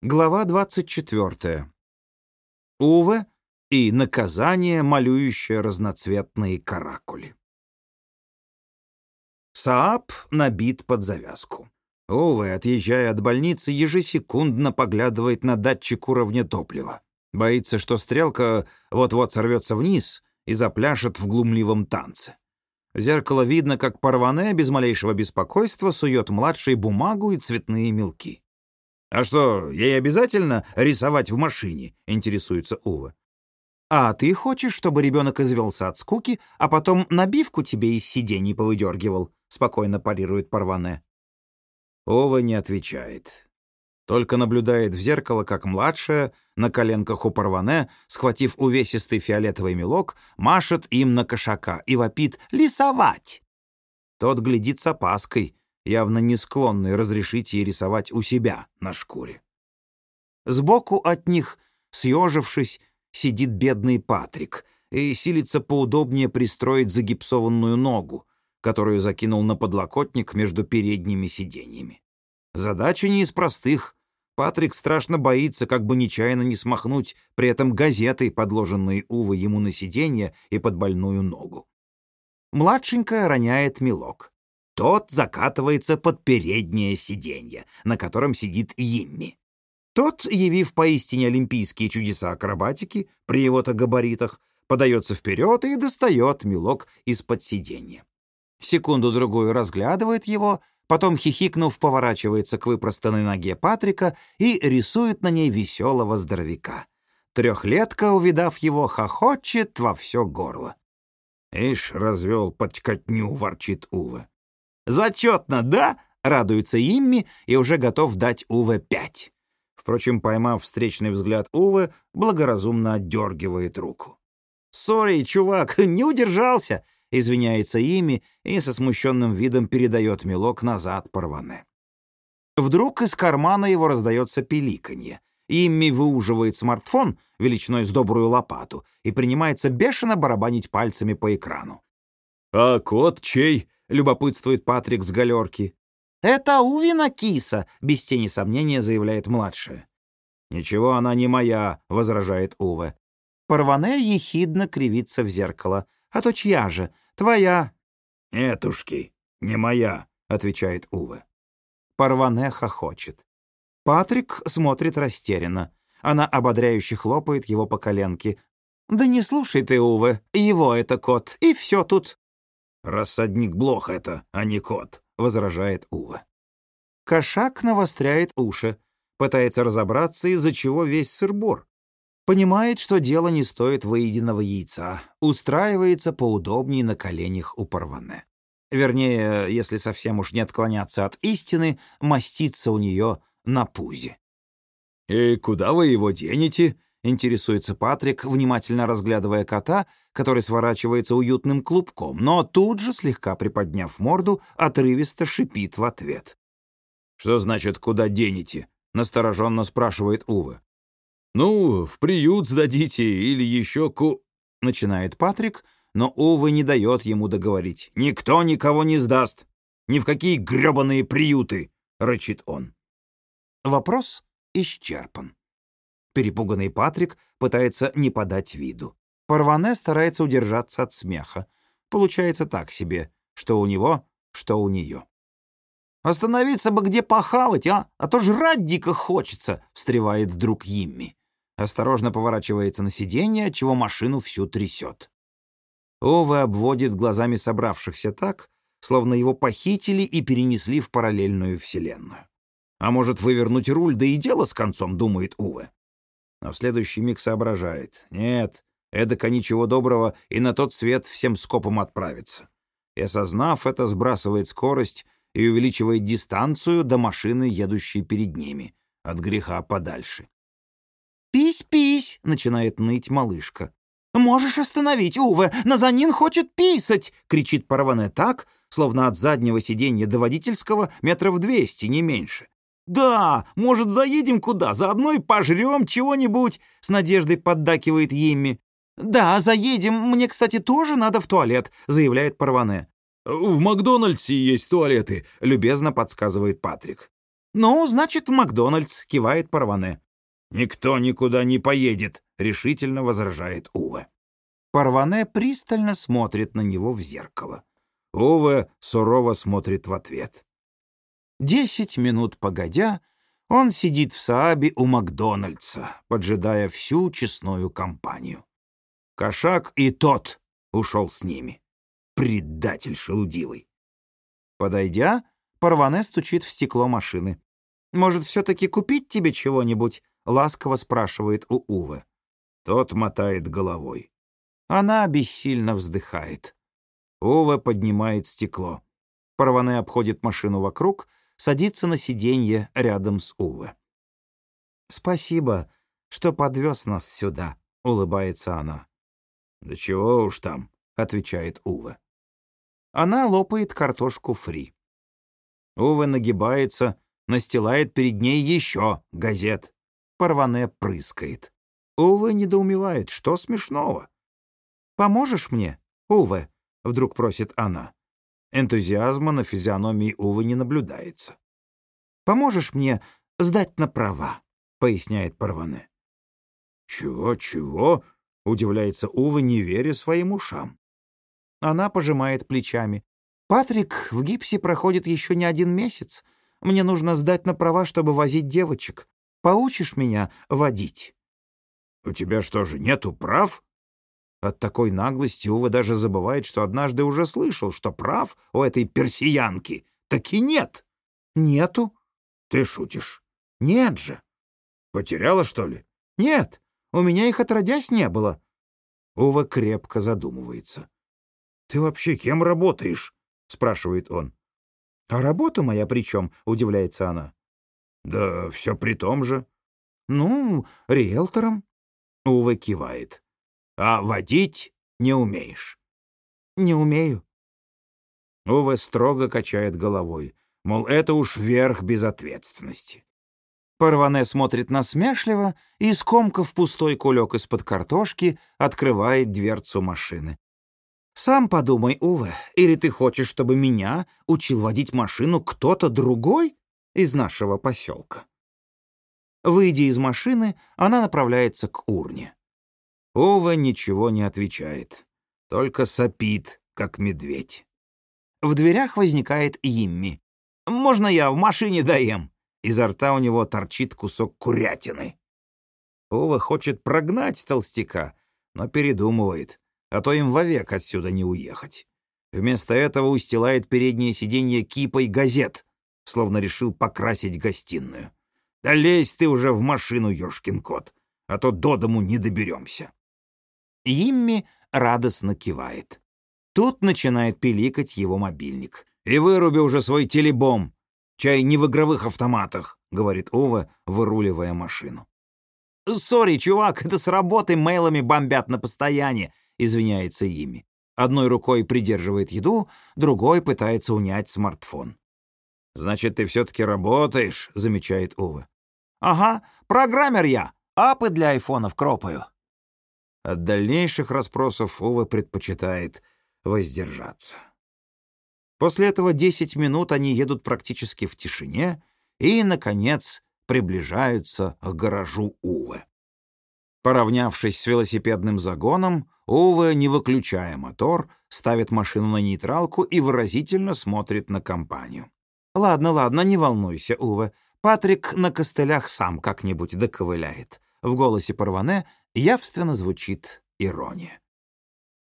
Глава 24. Уве и наказание, малюющее разноцветные каракули. Саап набит под завязку. Уве, отъезжая от больницы, ежесекундно поглядывает на датчик уровня топлива. Боится, что стрелка вот-вот сорвется вниз и запляшет в глумливом танце. В зеркало видно, как Парване без малейшего беспокойства сует младшей бумагу и цветные мелки. «А что, ей обязательно рисовать в машине?» — интересуется Ува. «А ты хочешь, чтобы ребенок извелся от скуки, а потом набивку тебе из сидений повыдергивал?» — спокойно парирует Парване. Ова не отвечает. Только наблюдает в зеркало, как младшая, на коленках у Парване, схватив увесистый фиолетовый мелок, машет им на кошака и вопит «Лисовать!». Тот глядит с опаской, явно не склонный разрешить ей рисовать у себя на шкуре. Сбоку от них, съежившись, сидит бедный Патрик и силится поудобнее пристроить загипсованную ногу, которую закинул на подлокотник между передними сиденьями. Задача не из простых. Патрик страшно боится, как бы нечаянно не смахнуть при этом газетой, подложенной Увы ему на сиденье и под больную ногу. Младшенькая роняет мелок. Тот закатывается под переднее сиденье, на котором сидит Йимми. Тот, явив поистине олимпийские чудеса акробатики при его-то габаритах, подается вперед и достает мелок из-под сиденья. Секунду-другую разглядывает его, потом, хихикнув, поворачивается к выпростанной ноге Патрика и рисует на ней веселого здоровяка. Трехлетка, увидав его, хохочет во все горло. «Ишь, развел подчкотню», — ворчит Ува. «Зачетно, да?» — радуется Имми и уже готов дать Уве пять. Впрочем, поймав встречный взгляд Уве, благоразумно отдергивает руку. «Сори, чувак, не удержался!» — извиняется Ими и со смущенным видом передает мелок назад Парване. Вдруг из кармана его раздается пиликанье. Имми выуживает смартфон величиной с добрую лопату и принимается бешено барабанить пальцами по экрану. «А кот чей?» — любопытствует Патрик с галерки. «Это Увина киса», — без тени сомнения заявляет младшая. «Ничего, она не моя», — возражает Уве. Парване ехидно кривится в зеркало. «А то чья же? Твоя». «Нетушки, не моя», — отвечает Уве. Парване хохочет. Патрик смотрит растерянно. Она ободряюще хлопает его по коленке. «Да не слушай ты, Уве, его это кот, и все тут». «Рассадник Блох это, а не кот», — возражает Ува. Кошак навостряет уши, пытается разобраться, из-за чего весь сырбор. Понимает, что дело не стоит выеденного яйца, устраивается поудобнее на коленях у Парване. Вернее, если совсем уж не отклоняться от истины, мастится у нее на пузе. «И куда вы его денете?» — интересуется Патрик, внимательно разглядывая кота, который сворачивается уютным клубком, но тут же, слегка приподняв морду, отрывисто шипит в ответ. «Что значит, куда денете?» — настороженно спрашивает Ува. «Ну, в приют сдадите или еще ку...» — начинает Патрик, но Ува не дает ему договорить. «Никто никого не сдаст! Ни в какие гребаные приюты!» — рычит он. Вопрос исчерпан. Перепуганный Патрик пытается не подать виду. Парване старается удержаться от смеха. Получается так себе, что у него, что у нее. «Остановиться бы где похавать, а? А то жрать дико хочется!» — встревает вдруг Йимми. Осторожно поворачивается на сиденье, отчего машину всю трясет. Ова обводит глазами собравшихся так, словно его похитили и перенесли в параллельную вселенную. А может, вывернуть руль, да и дело с концом, думает Уве. Но в следующий миг соображает. Нет, эдако ничего доброго и на тот свет всем скопом отправится. И, осознав это, сбрасывает скорость и увеличивает дистанцию до машины, едущей перед ними, от греха подальше. «Пись-пись!» — начинает ныть малышка. «Можешь остановить, Уве! Назанин хочет писать!» — кричит Парване так, словно от заднего сиденья до водительского метров двести, не меньше. «Да, может, заедем куда, заодно и пожрем чего-нибудь», — с надеждой поддакивает Йимми. «Да, заедем. Мне, кстати, тоже надо в туалет», — заявляет Парване. «В Макдональдсе есть туалеты», — любезно подсказывает Патрик. «Ну, значит, в Макдональдс», — кивает Парване. «Никто никуда не поедет», — решительно возражает Уве. Парване пристально смотрит на него в зеркало. Уве сурово смотрит в ответ. Десять минут погодя, он сидит в Саабе у Макдональдса, поджидая всю честную компанию. Кошак и тот ушел с ними. Предатель шелудивый. Подойдя, Парване стучит в стекло машины. «Может, все-таки купить тебе чего-нибудь?» — ласково спрашивает у Увы. Тот мотает головой. Она бессильно вздыхает. Ува поднимает стекло. Парване обходит машину вокруг, садится на сиденье рядом с Уве. «Спасибо, что подвез нас сюда», — улыбается она. «Да чего уж там», — отвечает Уве. Она лопает картошку фри. Уве нагибается, настилает перед ней еще газет. Парване прыскает. Уве недоумевает, что смешного. «Поможешь мне, Уве?» — вдруг просит она. Энтузиазма на физиономии Увы не наблюдается. «Поможешь мне сдать на права?» — поясняет Парване. «Чего-чего?» — удивляется Увы, не веря своим ушам. Она пожимает плечами. «Патрик в гипсе проходит еще не один месяц. Мне нужно сдать на права, чтобы возить девочек. Поучишь меня водить?» «У тебя что же, нету прав?» От такой наглости Ува даже забывает, что однажды уже слышал, что прав у этой персиянки таки нет. Нету. Ты шутишь? Нет же. Потеряла, что ли? Нет, у меня их отродясь не было. Ува крепко задумывается. Ты вообще кем работаешь? спрашивает он. А работа моя при чем? удивляется она. Да все при том же. Ну, риэлтором. Ува кивает а водить не умеешь. Не умею. Уве строго качает головой, мол, это уж верх безответственности. Парване смотрит насмешливо и, скомкав пустой кулек из-под картошки, открывает дверцу машины. «Сам подумай, Уве, или ты хочешь, чтобы меня учил водить машину кто-то другой из нашего поселка?» Выйдя из машины, она направляется к урне. Ова ничего не отвечает, только сопит, как медведь. В дверях возникает Имми. «Можно я в машине доем?» Изо рта у него торчит кусок курятины. Ова хочет прогнать толстяка, но передумывает, а то им вовек отсюда не уехать. Вместо этого устилает переднее сиденье кипой газет, словно решил покрасить гостиную. «Да лезь ты уже в машину, ёшкин кот, а то до дому не доберемся». Имми радостно кивает. Тут начинает пиликать его мобильник. «И выруби уже свой тилибом! Чай не в игровых автоматах!» — говорит Уве, выруливая машину. «Sorry, чувак, это с работы мейлами бомбят постоянно!» — извиняется Йимми. Одной рукой придерживает еду, другой пытается унять смартфон. «Значит, ты все-таки работаешь», — замечает Уве. «Ага, программер я. Аппы для айфонов кропаю». От дальнейших расспросов Ува предпочитает воздержаться. После этого десять минут они едут практически в тишине и, наконец, приближаются к гаражу Увы. Поравнявшись с велосипедным загоном, Уве, не выключая мотор, ставит машину на нейтралку и выразительно смотрит на компанию. «Ладно, ладно, не волнуйся, Уве. Патрик на костылях сам как-нибудь доковыляет». В голосе Парване явственно звучит ирония.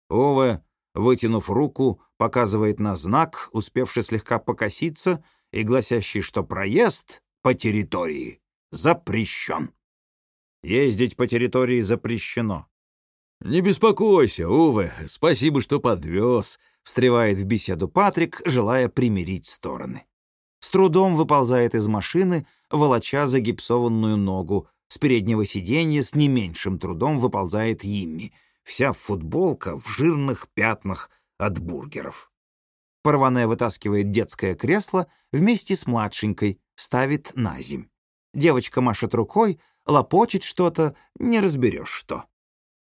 Ова, вытянув руку, показывает на знак, успевший слегка покоситься и гласящий, что проезд по территории запрещен. Ездить по территории запрещено. «Не беспокойся, Уве, спасибо, что подвез», — встревает в беседу Патрик, желая примирить стороны. С трудом выползает из машины, волоча загипсованную ногу, с переднего сиденья с не меньшим трудом выползает Йимми, вся футболка в жирных пятнах от бургеров. Парване вытаскивает детское кресло вместе с младшенькой, ставит на земь. Девочка машет рукой, лопочет что-то, не разберешь что.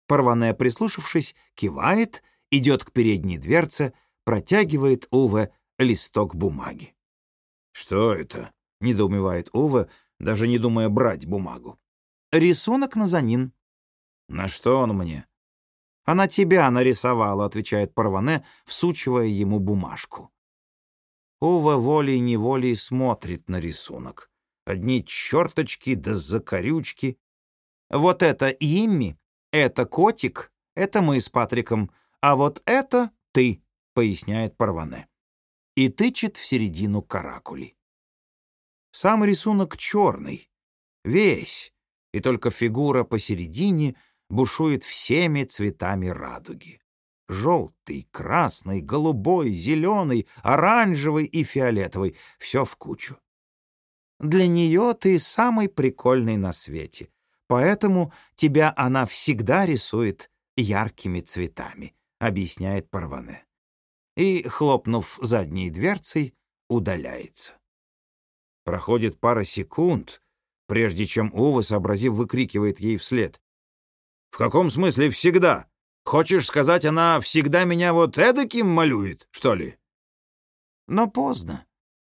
Парване, прислушавшись, кивает, идет к передней дверце, протягивает Уве листок бумаги. «Что это?» — недоумевает Уве, даже не думая брать бумагу. «Рисунок Назанин». «На что он мне?» «Она тебя нарисовала», — отвечает Парване, всучивая ему бумажку. Ува волей-неволей смотрит на рисунок. Одни черточки да закорючки. Вот это Имми, это котик, это мы с Патриком, а вот это ты, поясняет Парване. И тычет в середину каракули. Сам рисунок черный, весь, и только фигура посередине бушует всеми цветами радуги желтый, красный, голубой, зеленый, оранжевый и фиолетовый, все в кучу. Для нее ты самый прикольный на свете, поэтому тебя она всегда рисует яркими цветами, объясняет Парване. И, хлопнув задней дверцей, удаляется. Проходит пара секунд, прежде чем Ува, сообразив, выкрикивает ей вслед. «В каком смысле всегда? Хочешь сказать, она всегда меня вот эдаким малюет, что ли? Но поздно.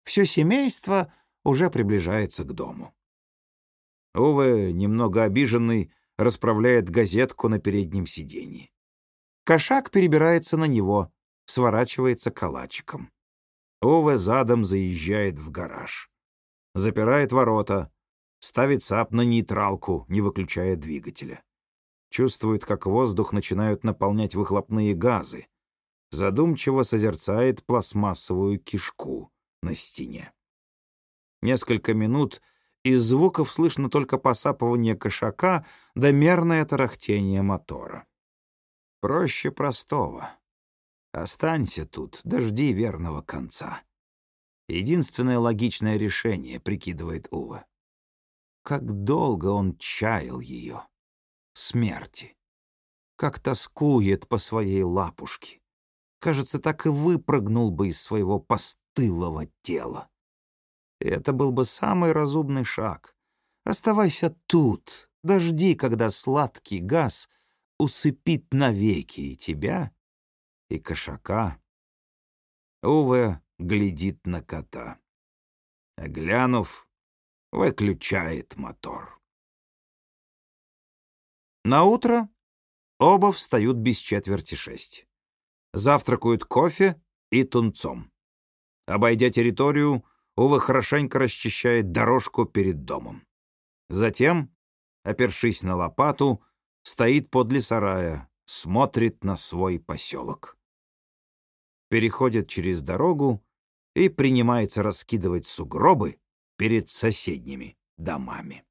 Все семейство уже приближается к дому. Уве, немного обиженный, расправляет газетку на переднем сиденье. Кошак перебирается на него, сворачивается калачиком. Уве задом заезжает в гараж. Запирает ворота, ставит сап на нейтралку, не выключая двигателя чувствует, как воздух начинают наполнять выхлопные газы, задумчиво созерцает пластмассовую кишку на стене. Несколько минут из звуков слышно только посапывание кошака да мерное тарахтение мотора. Проще простого. Останься тут, дожди верного конца. Единственное логичное решение, прикидывает Ува. Как долго он чаял ее смерти. Как тоскует по своей лапушке. Кажется, так и выпрыгнул бы из своего постылого тела. это был бы самый разумный шаг. Оставайся тут, дожди, когда сладкий газ усыпит навеки и тебя, и кошака. Уве глядит на кота. Глянув, выключает мотор. На утро оба встают без четверти шесть. Завтракают кофе и тунцом. Обойдя территорию, Ува хорошенько расчищает дорожку перед домом. Затем, опершись на лопату, стоит подле сарая, смотрит на свой поселок. Переходит через дорогу и принимается раскидывать сугробы перед соседними домами.